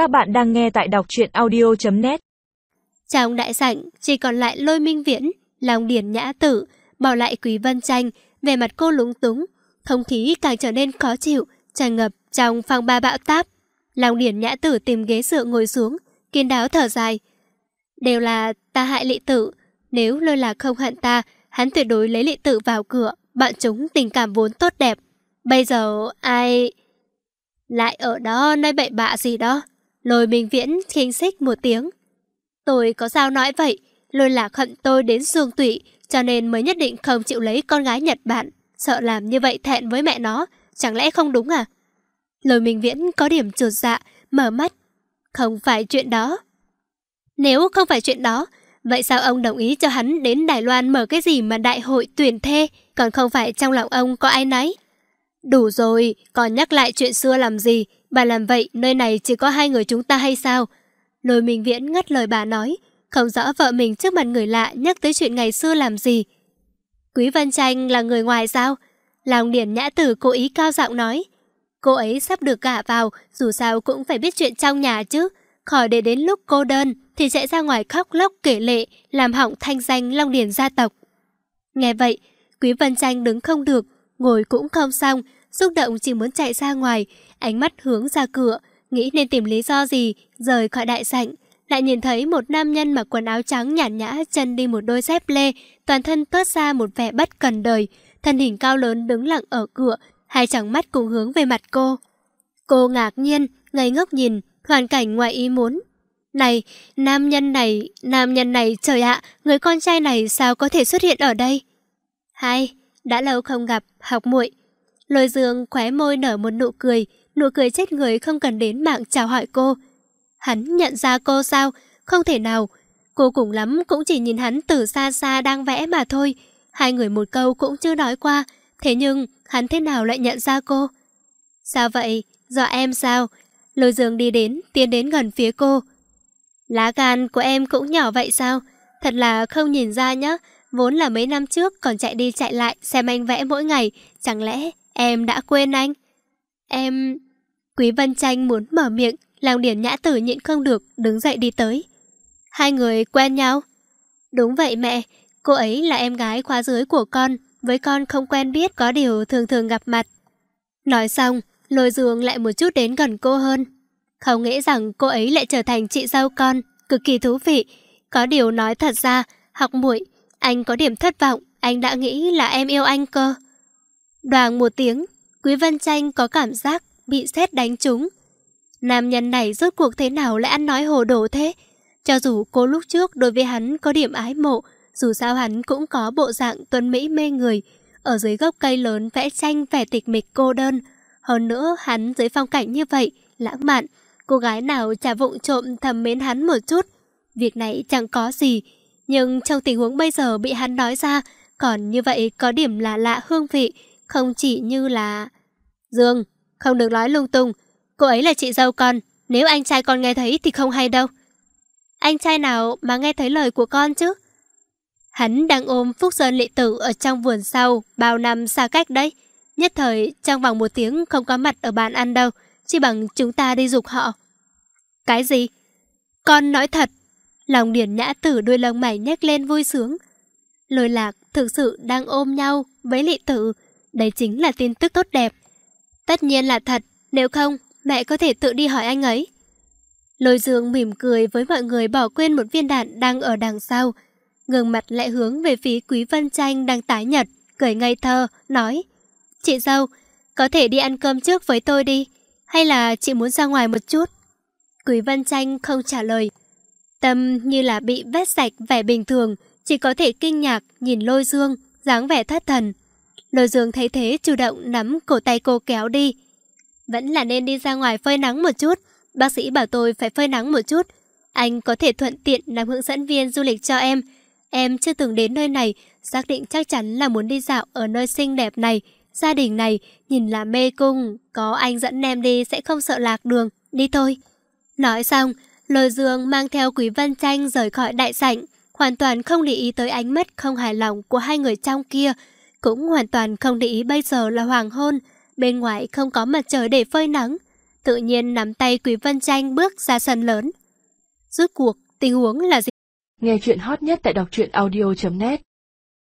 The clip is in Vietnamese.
Các bạn đang nghe tại đọc truyện audio.net Trong đại sảnh chỉ còn lại lôi minh viễn, lòng điển nhã tử, bỏ lại quý vân tranh, về mặt cô lúng túng. Thông khí càng trở nên khó chịu, tràn ngập trong phòng ba bão táp. Lòng điển nhã tử tìm ghế dựa ngồi xuống, kiên đáo thở dài. Đều là ta hại lị tử, nếu lôi lạc không hận ta, hắn tuyệt đối lấy lị tử vào cửa, bạn chúng tình cảm vốn tốt đẹp. Bây giờ ai... Lại ở đó nơi bậy bạ gì đó. Lôi minh viễn khinh xích một tiếng. Tôi có sao nói vậy, lôi lạc hận tôi đến xương tụy, cho nên mới nhất định không chịu lấy con gái Nhật Bản. Sợ làm như vậy thẹn với mẹ nó, chẳng lẽ không đúng à? Lôi minh viễn có điểm trột dạ, mở mắt. Không phải chuyện đó. Nếu không phải chuyện đó, vậy sao ông đồng ý cho hắn đến Đài Loan mở cái gì mà đại hội tuyển thê, còn không phải trong lòng ông có ai nấy? Đủ rồi, còn nhắc lại chuyện xưa làm gì? Bà làm vậy, nơi này chỉ có hai người chúng ta hay sao? Lôi Minh Viễn ngắt lời bà nói, không rõ vợ mình trước mặt người lạ nhắc tới chuyện ngày xưa làm gì. Quý Văn Tranh là người ngoài sao? Lòng điển nhã tử cố ý cao giọng nói. Cô ấy sắp được gả vào, dù sao cũng phải biết chuyện trong nhà chứ. Khỏi để đến lúc cô đơn thì sẽ ra ngoài khóc lóc kể lệ, làm hỏng thanh danh Long Điền gia tộc. Nghe vậy, Quý Văn Tranh đứng không được, ngồi cũng không xong, xúc động chỉ muốn chạy ra ngoài, ánh mắt hướng ra cửa, nghĩ nên tìm lý do gì, rời khỏi đại sảnh. Lại nhìn thấy một nam nhân mặc quần áo trắng nhàn nhã chân đi một đôi dép lê, toàn thân toát ra một vẻ bất cần đời, thân hình cao lớn đứng lặng ở cửa, hai tròng mắt cùng hướng về mặt cô. Cô ngạc nhiên, ngây ngốc nhìn, hoàn cảnh ngoài ý muốn. Này, nam nhân này, nam nhân này, trời ạ, người con trai này sao có thể xuất hiện ở đây? Hai, đã lâu không gặp, học muội. Lôi dương khóe môi nở một nụ cười, nụ cười chết người không cần đến mạng chào hỏi cô. Hắn nhận ra cô sao? Không thể nào. Cô cùng lắm cũng chỉ nhìn hắn từ xa xa đang vẽ mà thôi. Hai người một câu cũng chưa nói qua. Thế nhưng, hắn thế nào lại nhận ra cô? Sao vậy? Do em sao? Lôi dương đi đến, tiến đến gần phía cô. Lá gan của em cũng nhỏ vậy sao? Thật là không nhìn ra nhá. Vốn là mấy năm trước còn chạy đi chạy lại xem anh vẽ mỗi ngày. Chẳng lẽ em đã quên anh? Em... Quý Vân Tranh muốn mở miệng, lòng điển nhã tử nhịn không được, đứng dậy đi tới. Hai người quen nhau? Đúng vậy mẹ, cô ấy là em gái khóa dưới của con, với con không quen biết có điều thường thường gặp mặt. Nói xong, lôi giường lại một chút đến gần cô hơn. Không nghĩ rằng cô ấy lại trở thành chị dâu con, cực kỳ thú vị. Có điều nói thật ra, học muội anh có điểm thất vọng, anh đã nghĩ là em yêu anh cơ. Đoàn một tiếng, Quý văn Tranh có cảm giác bị xét đánh trúng. Nam nhân này rốt cuộc thế nào lại ăn nói hồ đồ thế? Cho dù cô lúc trước đối với hắn có điểm ái mộ, dù sao hắn cũng có bộ dạng tuấn mỹ mê người. Ở dưới gốc cây lớn vẽ tranh vẻ tịch mịch cô đơn. Hơn nữa hắn dưới phong cảnh như vậy, lãng mạn. Cô gái nào chả vụng trộm thầm mến hắn một chút. Việc này chẳng có gì. Nhưng trong tình huống bây giờ bị hắn nói ra, còn như vậy có điểm là lạ hương vị, không chỉ như là... Dương, không được nói lung tung. Cô ấy là chị dâu con. Nếu anh trai con nghe thấy thì không hay đâu. Anh trai nào mà nghe thấy lời của con chứ? Hắn đang ôm Phúc Sơn Lệ tử ở trong vườn sau, bao năm xa cách đấy. Nhất thời, trong vòng một tiếng không có mặt ở bàn ăn đâu, chỉ bằng chúng ta đi dục họ. Cái gì? Con nói thật. Lòng điển nhã tử đôi lông mày nhếch lên vui sướng. Lôi lạc thực sự đang ôm nhau với lị tử. Đấy chính là tin tức tốt đẹp. Tất nhiên là thật, nếu không, mẹ có thể tự đi hỏi anh ấy. Lôi dương mỉm cười với mọi người bỏ quên một viên đạn đang ở đằng sau. Ngừng mặt lại hướng về phía Quý Vân Tranh đang tái nhật, cười ngây thơ, nói Chị dâu, có thể đi ăn cơm trước với tôi đi, hay là chị muốn ra ngoài một chút? Quý Vân Tranh không trả lời. Tâm như là bị vét sạch vẻ bình thường, chỉ có thể kinh ngạc nhìn lôi dương, dáng vẻ thất thần. Lôi dương thấy thế chủ động nắm cổ tay cô kéo đi. Vẫn là nên đi ra ngoài phơi nắng một chút. Bác sĩ bảo tôi phải phơi nắng một chút. Anh có thể thuận tiện làm hướng dẫn viên du lịch cho em. Em chưa từng đến nơi này, xác định chắc chắn là muốn đi dạo ở nơi xinh đẹp này. Gia đình này, nhìn là mê cung, có anh dẫn em đi sẽ không sợ lạc đường. Đi thôi. Nói xong, lôi dương mang theo Quý Văn Tranh rời khỏi đại sảnh, hoàn toàn không để ý tới ánh mắt không hài lòng của hai người trong kia, cũng hoàn toàn không để ý bây giờ là hoàng hôn, bên ngoài không có mặt trời để phơi nắng. tự nhiên nắm tay Quý Văn Tranh bước ra sân lớn. Rốt cuộc, tình huống là gì? Nghe chuyện hot nhất tại đọc truyện audio.net